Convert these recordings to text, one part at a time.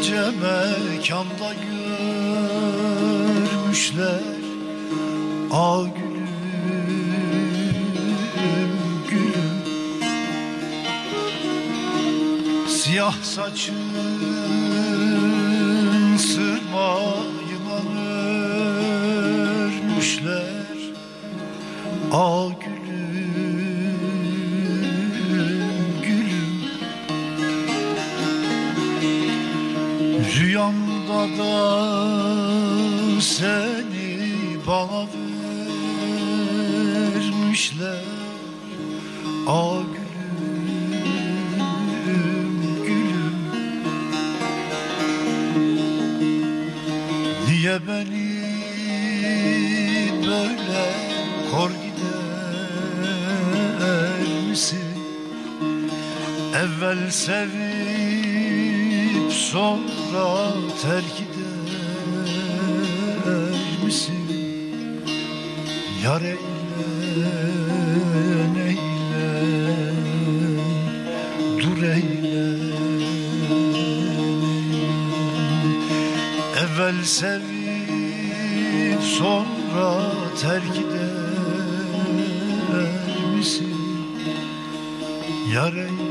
rüyamda görmüşler Al gülüm gülüm. Siyah saçın sırmayla örmüşler Al gülüm Rüyamda da seni bana vermişler. Ah gülüm gülüm. Niye beni böyle kor gider misin Evvel sevip sonra terk eder misin? Yar eyle, neyle, dur eyle Evvel sevip sonra terk eder misin? Yar eyle,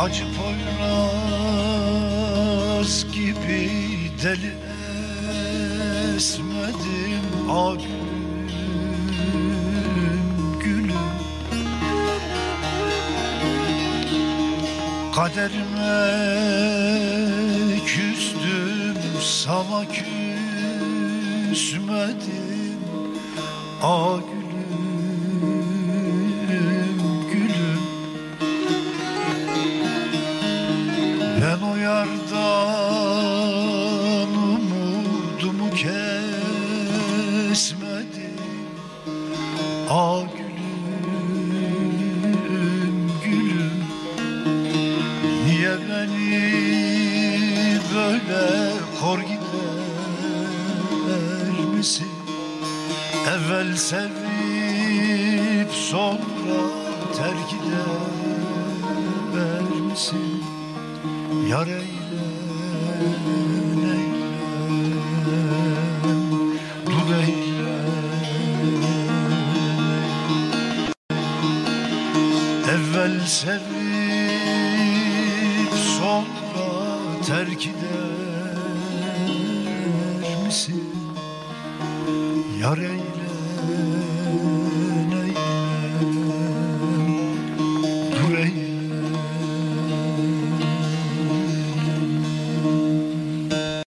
Acı poyraz gibi deli esmedim Ah gülüm Kaderime küstüm sana küsmedim Ah Evvel sevip sonra terk eder misin Yar eyle, neyle, dur eyle Evvel sevip sonra terk eder misin? Yar eyle, Yeah.